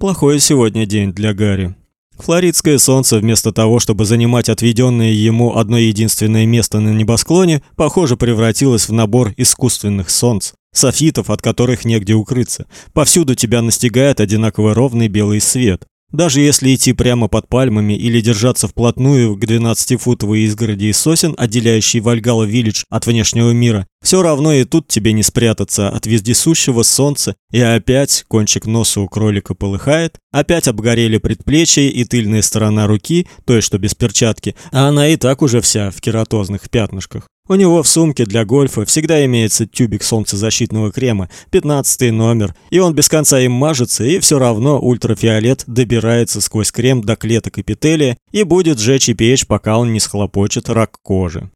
Плохой сегодня день для Гарри. Флоридское солнце вместо того, чтобы занимать отведенное ему одно единственное место на небосклоне, похоже, превратилось в набор искусственных солнц, софитов, от которых негде укрыться. Повсюду тебя настигает одинаково ровный белый свет. Даже если идти прямо под пальмами или держаться вплотную к 12-футовой изгороди из сосен, отделяющей Вальгала Виллидж от внешнего мира, все равно и тут тебе не спрятаться от вездесущего солнца, и опять кончик носа у кролика полыхает, опять обгорели предплечья и тыльная сторона руки, той, что без перчатки, а она и так уже вся в кератозных пятнышках. У него в сумке для гольфа всегда имеется тюбик солнцезащитного крема, 15 номер, и он без конца им мажется, и все равно ультрафиолет добирается сквозь крем до клеток эпителия и будет жечь и печь, пока он не схлопочет рак кожи.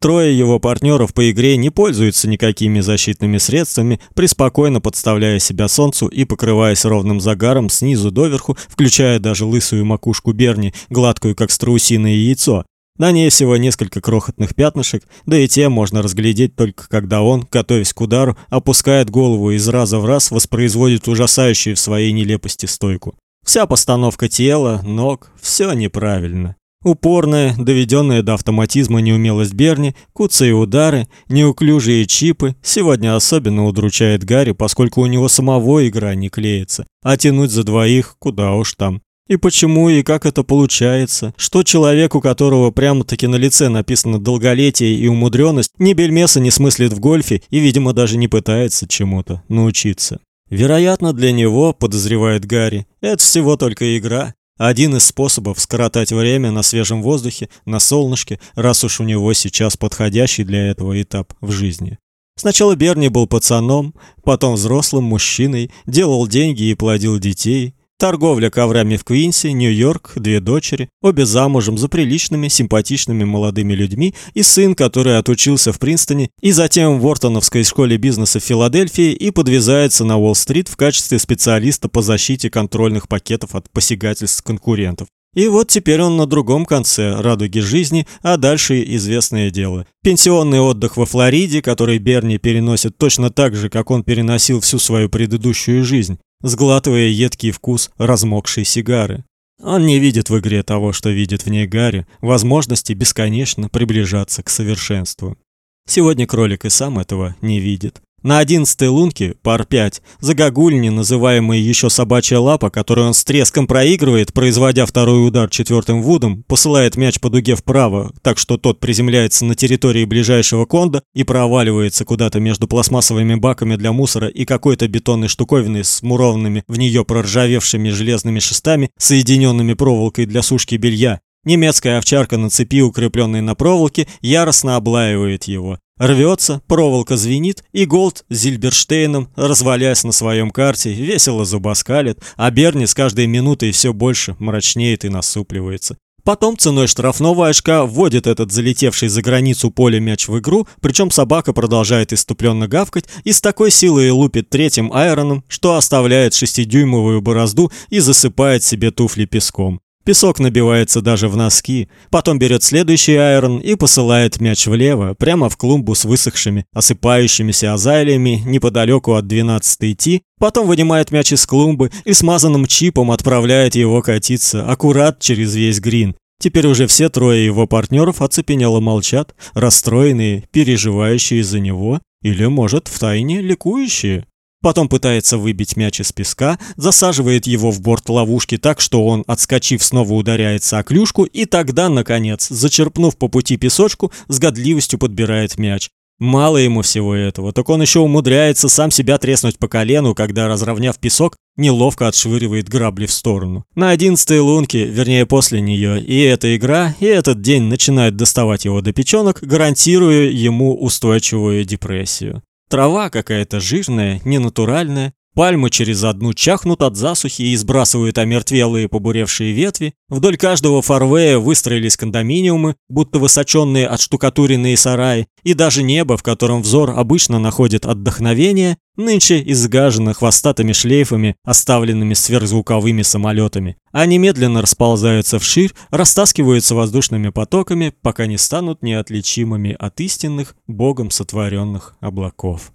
Трое его партнеров по игре не пользуются никакими защитными средствами, преспокойно подставляя себя солнцу и покрываясь ровным загаром снизу доверху, включая даже лысую макушку Берни, гладкую как страусиное яйцо, на ней всего несколько крохотных пятнышек, да и те можно разглядеть только когда он, готовясь к удару, опускает голову и из раза в раз воспроизводит ужасающую в своей нелепости стойку. Вся постановка тела, ног, все неправильно. Упорная, доведенная до автоматизма неумелость Берни, куцые удары, неуклюжие чипы сегодня особенно удручает Гарри, поскольку у него самого игра не клеится, а тянуть за двоих куда уж там. И почему и как это получается? Что человек, у которого прямо-таки на лице написано долголетие и умудренность, ни бельмеса не смыслит в гольфе и, видимо, даже не пытается чему-то научиться? Вероятно, для него, подозревает Гарри, это всего только игра. Один из способов скоротать время на свежем воздухе, на солнышке, раз уж у него сейчас подходящий для этого этап в жизни. Сначала Берни был пацаном, потом взрослым мужчиной, делал деньги и плодил детей, Торговля коврами в Квинсе, Нью-Йорк, две дочери, обе замужем за приличными, симпатичными молодыми людьми и сын, который отучился в Принстоне и затем в Уортоновской школе бизнеса в Филадельфии и подвязается на Уолл-стрит в качестве специалиста по защите контрольных пакетов от посягательств конкурентов. И вот теперь он на другом конце радуги жизни, а дальше известное дело. Пенсионный отдых во Флориде, который Берни переносит точно так же, как он переносил всю свою предыдущую жизнь сглатывая едкий вкус размокшей сигары. Он не видит в игре того, что видит в ней Гарри, возможности бесконечно приближаться к совершенству. Сегодня кролик и сам этого не видит. На одиннадцатой лунке, пар 5, загогульни, называемый еще собачья лапа, которую он с треском проигрывает, производя второй удар четвертым вудом, посылает мяч по дуге вправо, так что тот приземляется на территории ближайшего конда и проваливается куда-то между пластмассовыми баками для мусора и какой-то бетонной штуковиной с мурованными в нее проржавевшими железными шестами, соединенными проволокой для сушки белья. Немецкая овчарка на цепи, укрепленной на проволоке, яростно облаивает его. Рвется, проволока звенит, и Голд с Зильберштейном, развалясь на своем карте, весело зубоскалит, а Берни с каждой минутой все больше мрачнеет и насупливается. Потом ценой штрафного очка вводит этот залетевший за границу поля мяч в игру, причем собака продолжает иступленно гавкать и с такой силой лупит третьим айроном, что оставляет шестидюймовую борозду и засыпает себе туфли песком. Песок набивается даже в носки. Потом берет следующий айрон и посылает мяч влево, прямо в клумбу с высохшими, осыпающимися азалиями неподалеку от 12-й ти. Потом вынимает мяч из клумбы и смазанным чипом отправляет его катиться аккурат через весь грин. Теперь уже все трое его партнеров оцепенело молчат, расстроенные, переживающие из-за него или, может, втайне ликующие. Потом пытается выбить мяч из песка, засаживает его в борт ловушки так, что он, отскочив, снова ударяется о клюшку, и тогда, наконец, зачерпнув по пути песочку, с годливостью подбирает мяч. Мало ему всего этого, так он еще умудряется сам себя треснуть по колену, когда, разровняв песок, неловко отшвыривает грабли в сторону. На одиннадцатой лунке, вернее после нее, и эта игра, и этот день начинают доставать его до печенок, гарантируя ему устойчивую депрессию. Трава какая-то жирная, ненатуральная, Пальмы через одну чахнут от засухи и сбрасывают омертвелые побуревшие ветви. Вдоль каждого фарвея выстроились кондоминиумы, будто высоченные отштукатуренные сараи, и даже небо, в котором взор обычно находит отдохновение, нынче изгажено хвостатыми шлейфами, оставленными сверхзвуковыми самолетами. Они медленно расползаются вширь, растаскиваются воздушными потоками, пока не станут неотличимыми от истинных, богом сотворенных облаков.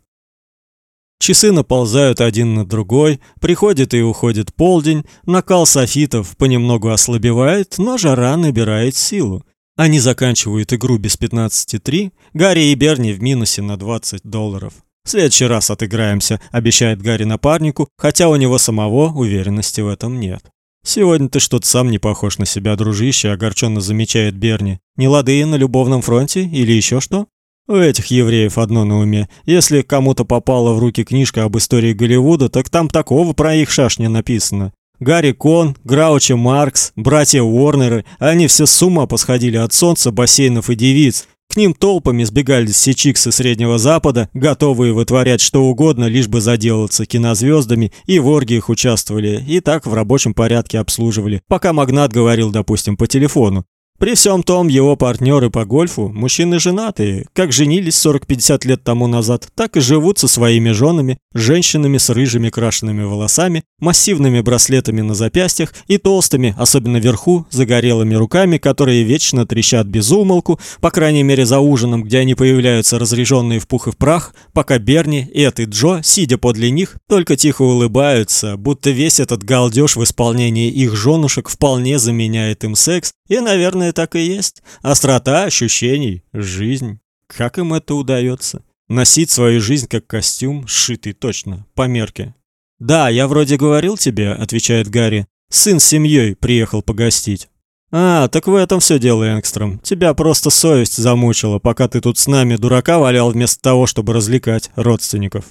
Часы наползают один на другой, приходит и уходит полдень, накал софитов понемногу ослабевает, но жара набирает силу. Они заканчивают игру без 15-3, Гарри и Берни в минусе на 20 долларов. В следующий раз отыграемся, обещает Гарри напарнику, хотя у него самого уверенности в этом нет. Сегодня ты что-то сам не похож на себя, дружище, огорченно замечает Берни. Не лады на любовном фронте или еще что? У этих евреев одно на уме. Если кому-то попала в руки книжка об истории Голливуда, так там такого про их шашни написано. Гарри Кон, Граучи Маркс, братья Уорнеры, они все с ума посходили от солнца, бассейнов и девиц. К ним толпами сбегали все чиксы Среднего Запада, готовые вытворять что угодно, лишь бы заделаться кинозвездами, и в оргиях участвовали, и так в рабочем порядке обслуживали, пока магнат говорил, допустим, по телефону. При всем том, его партнеры по гольфу – мужчины женатые, как женились 40-50 лет тому назад, так и живут со своими женами, женщинами с рыжими крашенными волосами, массивными браслетами на запястьях и толстыми, особенно вверху, загорелыми руками, которые вечно трещат без умолку, по крайней мере за ужином, где они появляются разреженные в пух и в прах, пока Берни, Эд и Джо, сидя подле них, только тихо улыбаются, будто весь этот галдеж в исполнении их женушек вполне заменяет им секс, и, наверное, так и есть. Острота ощущений, жизнь. Как им это удается? Носить свою жизнь как костюм, сшитый точно, по мерке. «Да, я вроде говорил тебе», — отвечает Гарри. «Сын с семьей приехал погостить». «А, так в этом все дело, Энгстром. Тебя просто совесть замучила, пока ты тут с нами дурака валял вместо того, чтобы развлекать родственников».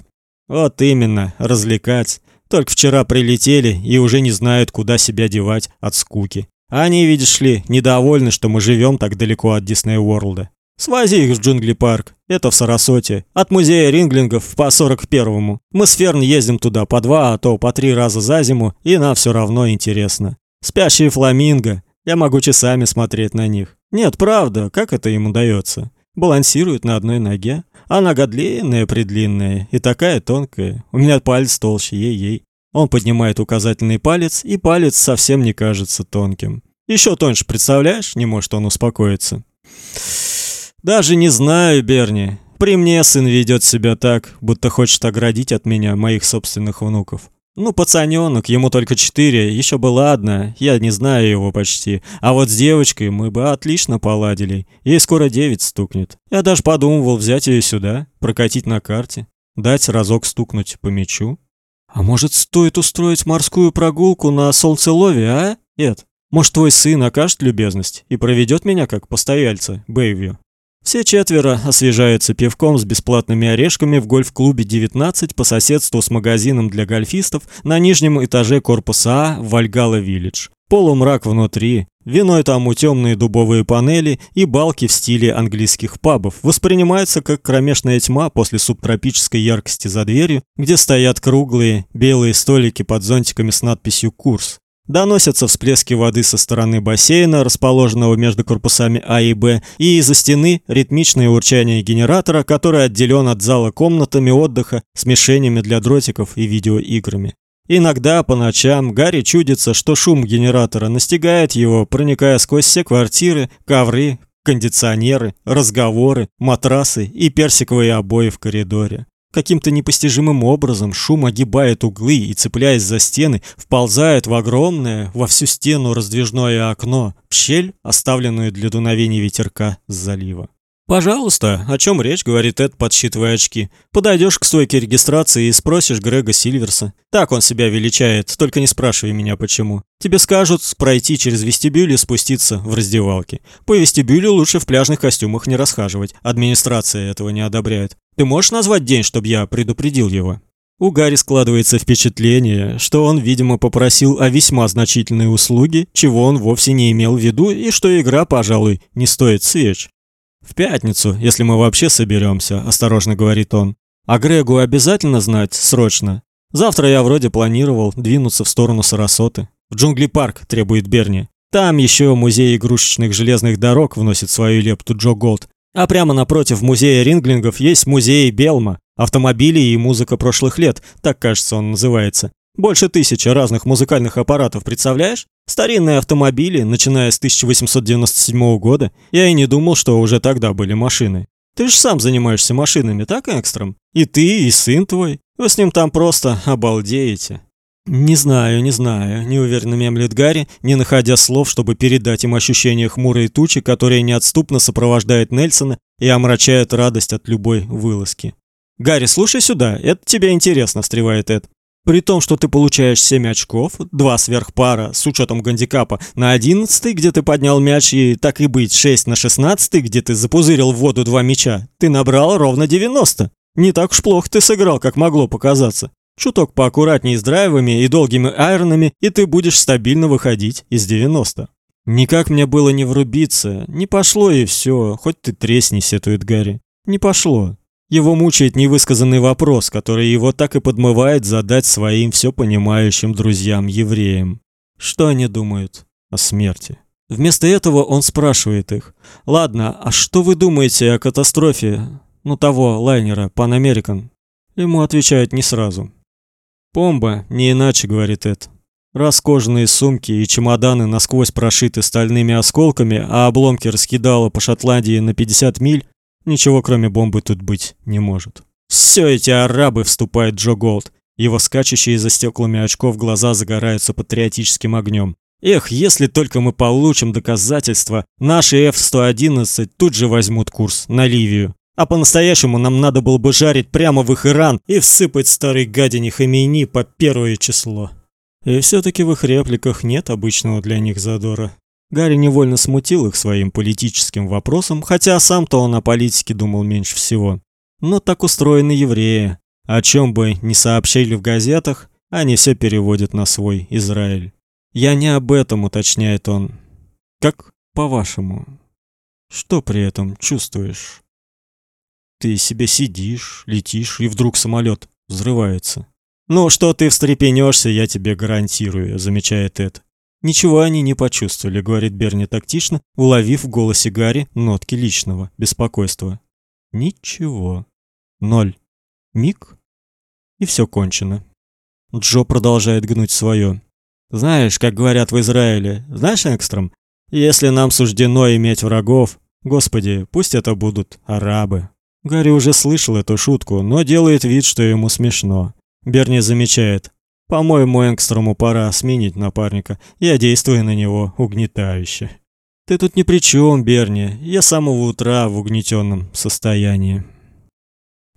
«Вот именно, развлекать. Только вчера прилетели и уже не знают, куда себя девать от скуки. Они, видишь ли, недовольны, что мы живем так далеко от Дисней Уорлда. Свози их в джунгли парк. Это в Сарасоте. От музея ринглингов по 41-му. Мы с Ферн ездим туда по два, а то по три раза за зиму, и нам все равно интересно. Спящие фламинго. Я могу часами смотреть на них. Нет, правда, как это им удается? Балансирует на одной ноге, а нога длинная-предлинная и такая тонкая. У меня палец толще, ей-ей. Он поднимает указательный палец, и палец совсем не кажется тонким. Еще тоньше, представляешь? Не может он успокоиться. Даже не знаю, Берни. При мне сын ведет себя так, будто хочет оградить от меня моих собственных внуков. Ну, пацанёнок, ему только четыре, еще бы ладно, я не знаю его почти. А вот с девочкой мы бы отлично поладили. Ей скоро девять стукнет. Я даже подумывал взять ее сюда, прокатить на карте, дать разок стукнуть по мячу. А может, стоит устроить морскую прогулку на солнцелове, а? Эд, может, твой сын окажет любезность и проведет меня как постояльца, Бэйвью? Все четверо освежаются пивком с бесплатными орешками в гольф-клубе 19 по соседству с магазином для гольфистов на нижнем этаже корпуса А в Вальгала-Виллидж. Полумрак внутри, виной тому темные дубовые панели и балки в стиле английских пабов воспринимаются как кромешная тьма после субтропической яркости за дверью, где стоят круглые белые столики под зонтиками с надписью «Курс». Доносятся всплески воды со стороны бассейна, расположенного между корпусами А и Б, и из-за стены ритмичное урчание генератора, который отделен от зала комнатами отдыха с мишенями для дротиков и видеоиграми. Иногда по ночам Гарри чудится, что шум генератора настигает его, проникая сквозь все квартиры, ковры, кондиционеры, разговоры, матрасы и персиковые обои в коридоре. Каким-то непостижимым образом шум огибает углы и, цепляясь за стены, вползает в огромное, во всю стену раздвижное окно, в щель, оставленную для дуновения ветерка с залива. «Пожалуйста, о чем речь?» — говорит Эд, подсчитывая очки. «Подойдешь к стойке регистрации и спросишь Грега Сильверса. Так он себя величает, только не спрашивай меня почему. Тебе скажут пройти через вестибюль и спуститься в раздевалке. По вестибюлю лучше в пляжных костюмах не расхаживать, администрация этого не одобряет. Ты можешь назвать день, чтобы я предупредил его?» У Гарри складывается впечатление, что он, видимо, попросил о весьма значительной услуге, чего он вовсе не имел в виду, и что игра, пожалуй, не стоит свеч. «В пятницу, если мы вообще соберемся», – осторожно говорит он. «А Грегу обязательно знать, срочно. Завтра я вроде планировал двинуться в сторону Сарасоты. В джунгли-парк, требует Берни. Там еще музей игрушечных железных дорог вносит свою лепту Джо Голд. А прямо напротив музея ринглингов есть музей Белма, автомобили и музыка прошлых лет, так, кажется, он называется. Больше тысячи разных музыкальных аппаратов, представляешь? Старинные автомобили, начиная с 1897 года. Я и не думал, что уже тогда были машины. Ты же сам занимаешься машинами, так, Экстром? И ты, и сын твой. Вы с ним там просто обалдеете. Не знаю, не знаю, неуверенно мямлит Гарри, не находя слов, чтобы передать им ощущение хмурой тучи, которая неотступно сопровождает Нельсона и омрачает радость от любой вылазки. Гарри, слушай сюда, это тебе интересно, встревает Эд. При том, что ты получаешь 7 очков, два сверхпара с учетом гандикапа на 11, где ты поднял мяч, и так и быть 6 на 16, где ты запузырил в воду два мяча, ты набрал ровно 90. Не так уж плохо ты сыграл, как могло показаться. Чуток поаккуратнее с драйвами и долгими айронами, и ты будешь стабильно выходить из 90. Никак мне было не врубиться, не пошло и все, хоть ты тресни, сетует Гарри. Не пошло. Его мучает невысказанный вопрос, который его так и подмывает задать своим все понимающим друзьям-евреям. Что они думают о смерти? Вместо этого он спрашивает их: "Ладно, а что вы думаете о катастрофе, ну того лайнера Pan American?" Ему отвечают не сразу. Бомба, не иначе, говорит Эд. Раз кожаные сумки и чемоданы насквозь прошиты стальными осколками, а обломки раскидало по Шотландии на 50 миль, ничего кроме бомбы тут быть не может. Все эти арабы, вступает Джо Голд. Его скачущие за стеклами очков глаза загораются патриотическим огнем. Эх, если только мы получим доказательства, наши F-111 тут же возьмут курс на Ливию. А по-настоящему нам надо было бы жарить прямо в их Иран и всыпать старой гадине Хамейни по первое число. И все-таки в их репликах нет обычного для них задора. Гарри невольно смутил их своим политическим вопросом, хотя сам-то он о политике думал меньше всего. Но так устроены евреи. О чем бы ни сообщили в газетах, они все переводят на свой Израиль. Я не об этом, уточняет он. Как по-вашему? Что при этом чувствуешь? Ты себе сидишь, летишь, и вдруг самолет взрывается. Ну, что ты встрепенешься, я тебе гарантирую, замечает Эд. Ничего они не почувствовали, говорит Берни тактично, уловив в голосе Гарри нотки личного беспокойства. Ничего. Ноль. Миг. И все кончено. Джо продолжает гнуть свое. Знаешь, как говорят в Израиле, знаешь, Экстром, если нам суждено иметь врагов, господи, пусть это будут арабы. Гарри уже слышал эту шутку, но делает вид, что ему смешно. Берни замечает: "По-моему, Энгстрому пора сменить напарника. Я действую на него угнетающе". Ты тут ни при чем, Берни. Я с самого утра в угнетенном состоянии.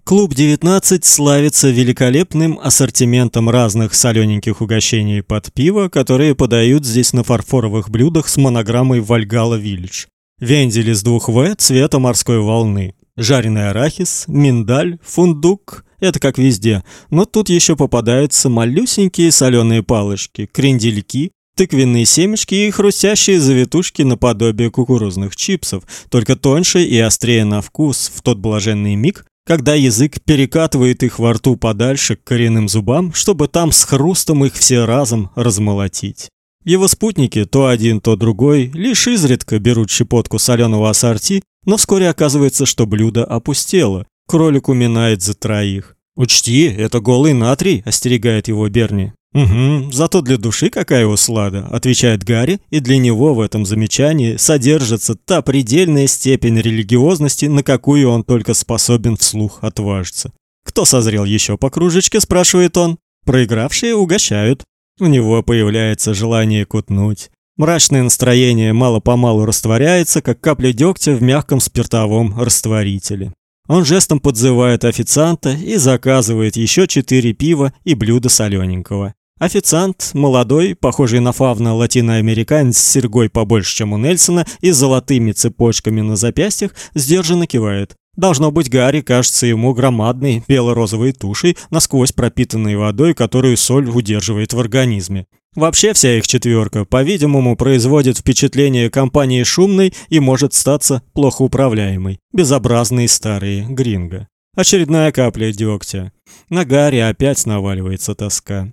Клуб 19 славится великолепным ассортиментом разных солененьких угощений под пиво, которые подают здесь на фарфоровых блюдах с монограммой Вальгала Виллидж. Вендель из двух В цвета морской волны жареный арахис, миндаль, фундук это как везде. Но тут еще попадаются малюсенькие соленые палочки, крендельки, тыквенные семечки и хрустящие завитушки наподобие кукурузных чипсов, только тоньше и острее на вкус в тот блаженный миг, когда язык перекатывает их во рту подальше к коренным зубам, чтобы там с хрустом их все разом размолотить. Его спутники, то один, то другой, лишь изредка берут щепотку соленого ассорти но вскоре оказывается, что блюдо опустело. Кролик уминает за троих. «Учти, это голый натрий», – остерегает его Берни. «Угу, зато для души какая услада», – отвечает Гарри, и для него в этом замечании содержится та предельная степень религиозности, на какую он только способен вслух отважиться. «Кто созрел еще по кружечке?» – спрашивает он. «Проигравшие угощают». У него появляется желание кутнуть. Мрачное настроение мало-помалу растворяется, как капля дегтя в мягком спиртовом растворителе. Он жестом подзывает официанта и заказывает еще четыре пива и блюдо солененького. Официант, молодой, похожий на фавна латиноамериканец с серьгой побольше, чем у Нельсона, и золотыми цепочками на запястьях, сдержанно кивает. Должно быть, Гарри кажется ему громадной бело-розовой тушей, насквозь пропитанной водой, которую соль удерживает в организме. Вообще вся их четверка, по-видимому, производит впечатление компании шумной и может статься плохо управляемой. Безобразные старые гринго. Очередная капля дегтя. На Гарри опять наваливается тоска.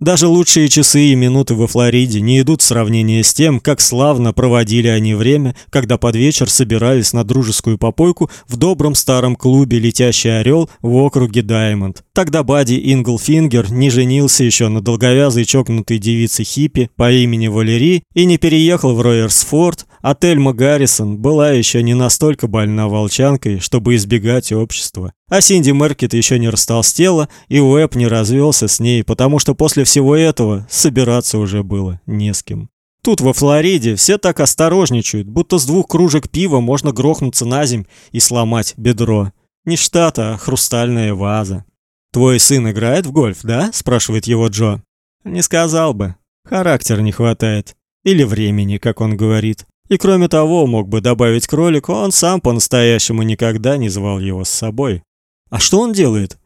Даже лучшие часы и минуты во Флориде не идут в сравнение с тем, как славно проводили они время, когда под вечер собирались на дружескую попойку в добром старом клубе «Летящий орел» в округе Даймонд. Тогда Бадди Инглфингер не женился еще на долговязой чокнутой девице хиппи по имени Валери и не переехал в Ройерсфорд, а Тельма Гаррисон была еще не настолько больна волчанкой, чтобы избегать общества. А Синди Меркет еще не растолстела, и Уэб не развелся с ней, потому что после всего этого собираться уже было не с кем. Тут во Флориде все так осторожничают, будто с двух кружек пива можно грохнуться на земь и сломать бедро. Не штат, а хрустальная ваза. Твой сын играет в гольф, да? спрашивает его Джо. Не сказал бы. Характера не хватает или времени, как он говорит. И кроме того, мог бы добавить кролику, он сам по-настоящему никогда не звал его с собой. А что он делает?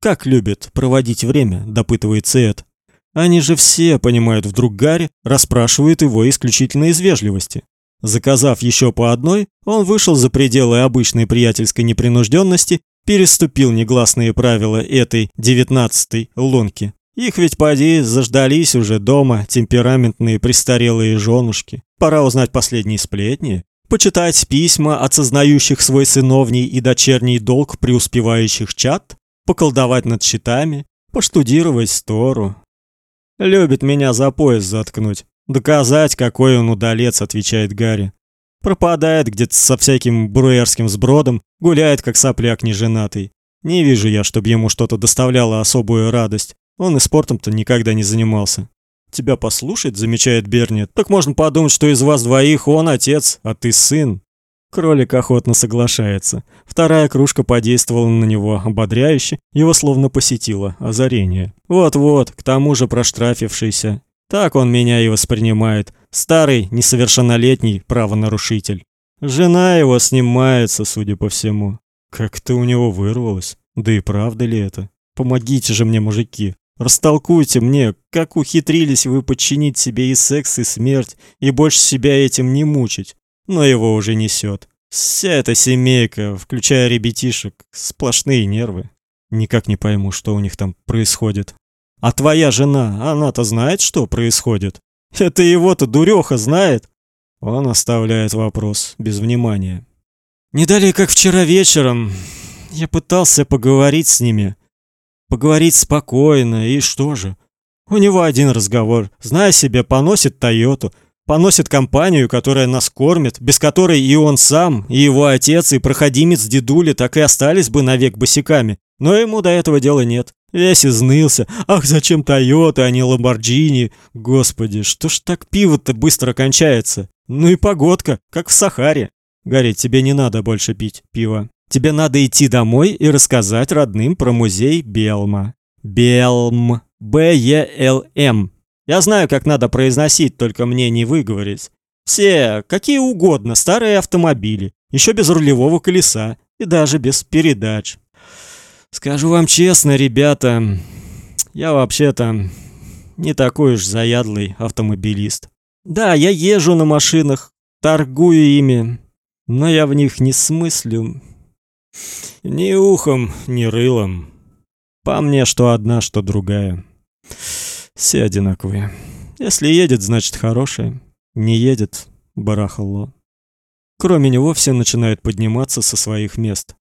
Как любит проводить время, допытывается Эд. Они же все, понимают вдруг Гарри, расспрашивают его исключительно из вежливости. Заказав еще по одной, он вышел за пределы обычной приятельской непринужденности, переступил негласные правила этой девятнадцатой лунки. Их ведь поди заждались уже дома темпераментные престарелые женушки. Пора узнать последние сплетни, почитать письма от сознающих свой сыновний и дочерний долг преуспевающих чад, поколдовать над счетами, поштудировать Тору, Любит меня за пояс заткнуть. Доказать, какой он удалец, отвечает Гарри. Пропадает где-то со всяким бруерским сбродом, гуляет как сопляк неженатый. Не вижу я, чтобы ему что-то доставляло особую радость. Он и спортом-то никогда не занимался. Тебя послушать, замечает Берни, так можно подумать, что из вас двоих он отец, а ты сын. Кролик охотно соглашается. Вторая кружка подействовала на него ободряюще, его словно посетило озарение. Вот-вот, к тому же проштрафившийся. Так он меня и воспринимает. Старый, несовершеннолетний правонарушитель. Жена его снимается, судя по всему. Как-то у него вырвалось. Да и правда ли это? Помогите же мне, мужики. Растолкуйте мне, как ухитрились вы подчинить себе и секс, и смерть, и больше себя этим не мучить но его уже несет. Вся эта семейка, включая ребятишек, сплошные нервы. Никак не пойму, что у них там происходит. А твоя жена, она-то знает, что происходит? Это его-то дуреха знает? Он оставляет вопрос без внимания. Не далее, как вчера вечером, я пытался поговорить с ними. Поговорить спокойно, и что же? У него один разговор. Зная себе, поносит Тойоту, поносит компанию, которая нас кормит, без которой и он сам, и его отец, и проходимец дедули так и остались бы навек босиками. Но ему до этого дела нет. Весь изнылся. Ах, зачем Тойота, а не Ламборджини? Господи, что ж так пиво-то быстро кончается? Ну и погодка, как в Сахаре. Гарри, тебе не надо больше пить пиво. Тебе надо идти домой и рассказать родным про музей Белма. Белм. Б-Е-Л-М. Я знаю, как надо произносить, только мне не выговорить. Все, какие угодно, старые автомобили, еще без рулевого колеса и даже без передач. Скажу вам честно, ребята, я вообще-то не такой уж заядлый автомобилист. Да, я езжу на машинах, торгую ими, но я в них не смыслю ни ухом, ни рылом. По мне, что одна, что другая. Все одинаковые. Если едет, значит хорошее. Не едет барахло. Кроме него все начинают подниматься со своих мест.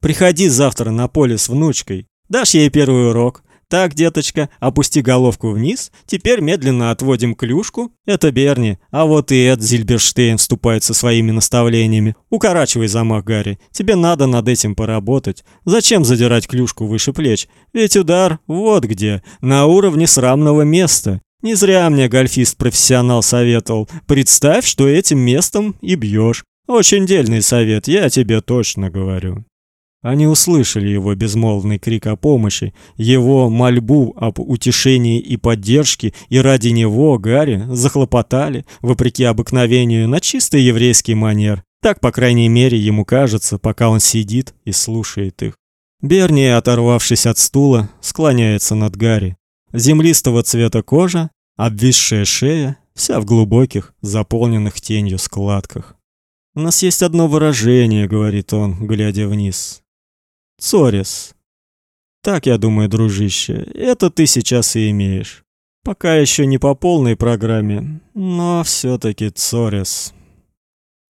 Приходи завтра на поле с внучкой. Дашь ей первый урок. Так, деточка, опусти головку вниз. Теперь медленно отводим клюшку. Это Берни. А вот и Эд Зильберштейн вступает со своими наставлениями. Укорачивай замах, Гарри. Тебе надо над этим поработать. Зачем задирать клюшку выше плеч? Ведь удар вот где, на уровне срамного места. Не зря мне гольфист-профессионал советовал. Представь, что этим местом и бьешь. Очень дельный совет, я тебе точно говорю. Они услышали его безмолвный крик о помощи, его мольбу об утешении и поддержке, и ради него Гарри захлопотали, вопреки обыкновению, на чисто еврейский манер. Так, по крайней мере, ему кажется, пока он сидит и слушает их. Берни, оторвавшись от стула, склоняется над Гарри. Землистого цвета кожа, обвисшая шея, вся в глубоких, заполненных тенью складках. «У нас есть одно выражение», — говорит он, глядя вниз. Цорис. Так я думаю, дружище, это ты сейчас и имеешь. Пока еще не по полной программе, но все таки Цорис.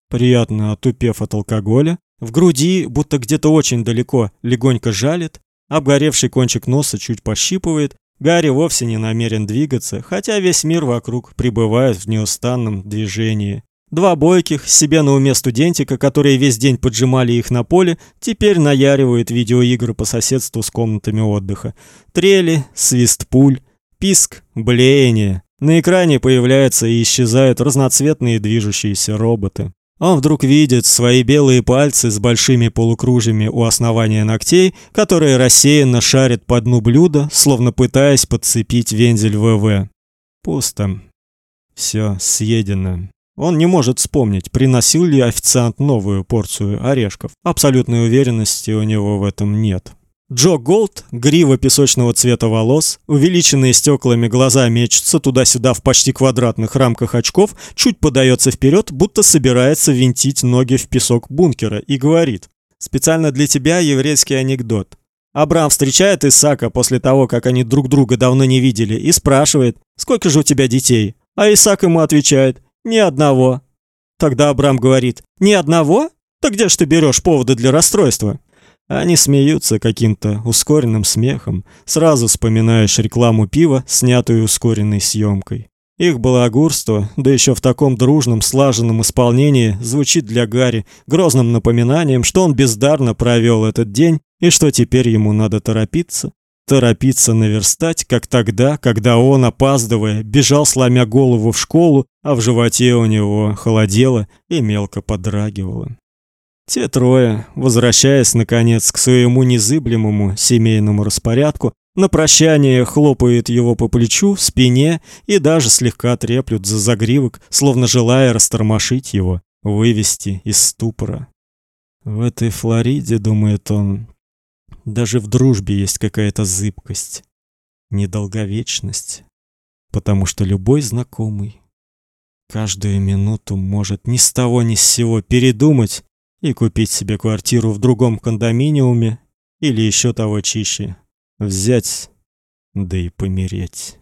Приятно отупев от алкоголя, в груди, будто где-то очень далеко, легонько жалит, обгоревший кончик носа чуть пощипывает, Гарри вовсе не намерен двигаться, хотя весь мир вокруг пребывает в неустанном движении. Два бойких, себе на уме студентика, которые весь день поджимали их на поле, теперь наяривают видеоигры по соседству с комнатами отдыха. Трели, свист пуль, писк, блеяние. На экране появляются и исчезают разноцветные движущиеся роботы. Он вдруг видит свои белые пальцы с большими полукружьями у основания ногтей, которые рассеянно шарят по дну блюда, словно пытаясь подцепить вензель ВВ. Пусто. Все съедено. Он не может вспомнить, приносил ли официант новую порцию орешков. Абсолютной уверенности у него в этом нет. Джо Голд, грива песочного цвета волос, увеличенные стеклами глаза мечутся туда-сюда в почти квадратных рамках очков, чуть подается вперед, будто собирается винтить ноги в песок бункера и говорит: "Специально для тебя еврейский анекдот. Абрам встречает Исаака после того, как они друг друга давно не видели, и спрашивает: "Сколько же у тебя детей?" А Исаак ему отвечает: ни одного. Тогда Абрам говорит: "Ни одного? Так где ж ты берешь поводы для расстройства?" Они смеются каким-то ускоренным смехом. Сразу вспоминаешь рекламу пива, снятую ускоренной съемкой. Их балагурство, да еще в таком дружном, слаженном исполнении, звучит для Гарри грозным напоминанием, что он бездарно провел этот день и что теперь ему надо торопиться, торопиться наверстать, как тогда, когда он, опаздывая, бежал сломя голову в школу, а в животе у него холодело и мелко подрагивало. Те трое, возвращаясь наконец к своему незыблемому семейному распорядку, на прощание хлопают его по плечу, спине и даже слегка треплют за загривок, словно желая растормошить его, вывести из ступора. В этой Флориде, думает он, даже в дружбе есть какая-то зыбкость, недолговечность, потому что любой знакомый каждую минуту может ни с того ни с сего передумать и купить себе квартиру в другом кондоминиуме или еще того чище взять да и помереть.